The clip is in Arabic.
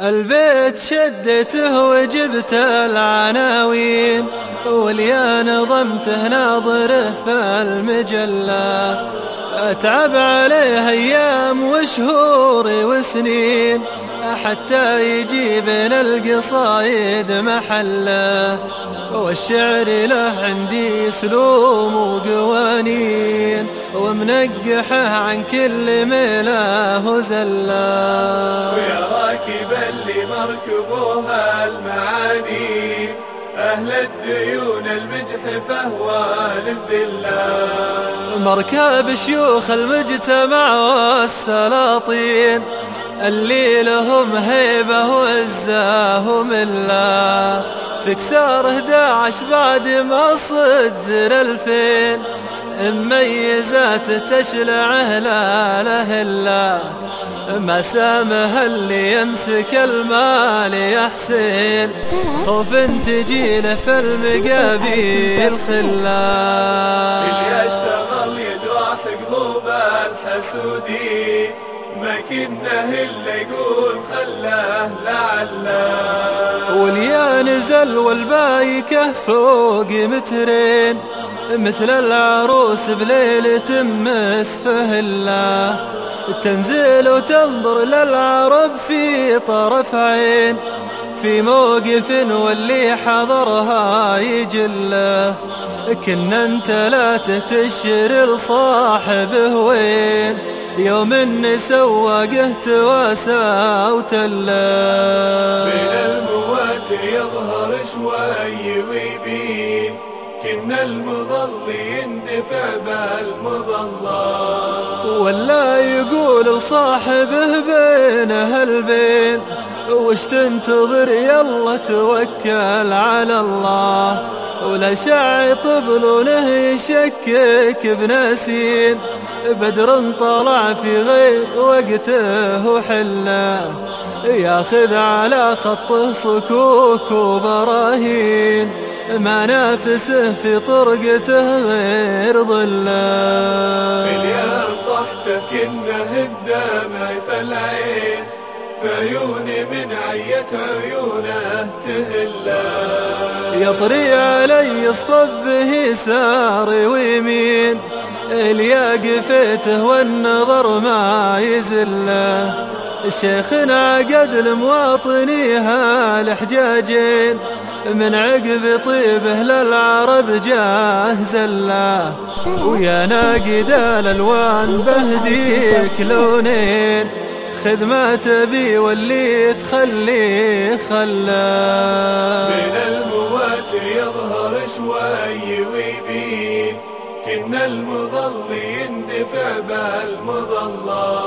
البيت شدته وجبت العناوين واليا نظمته ناظرة في المجلة. أتعب عليه أيام وشهور وسنين حتى يجيبنا القصايد محلة. والشعر له عندي سلوم وقوانين ومنقحه عن كل ميله وزلة. ويا راكب اللي مركبوها المعاني أهل الديون المجحفة والذلة مركب شيوخ المجتمع والسلاطين اللي لهم هيبة وعزة وملة في كسار 11 بعد ما صد زر الفين مميزات تشلعه لا له الا ما سامه اللي يمسك المال يا حسين خوف تجيله في المقابيل خلا. ما كنه الا يقول خلاه لعله. واليا نزل والبايكة فوق مترين مثل العروس بليلة مسفه الله تنزل وتنظر للعرب في طرف عين في موقف واللي حضرها يجله. كنا أنت لا تتشر لصاحبه وين؟ يوم ان سواقه تواسى وتلا بين المواتر يظهر شوي ويبين كنا المظل يندفع بالمظلة. ولا يقول لصاحبه بينه البين وش تنتظر؟ يلا توكل على الله. ولا شعي طبلونه يشكك بناسين بدر طلع في غير وقته وحله. ياخذ على خطه صكوك وبراهين. ما نافسه في طرقته غير ظلة. مليان ضحتك انه الدمع في العين فعيوني من عية عيونة تهلا يطري علي اصطبه ساري ويمين اليا قفيته والنظر ما يزله شيخنا عقد لمواطنيها الحجاجين من عقب طيبه للعرب جاه زله ويا ناقد الألوان بهديك لونين. خذ ما تبي واللي تخليه خلا. بين المواتر يظهر شوي ويبين. كنا المظل يندفع بالمظلات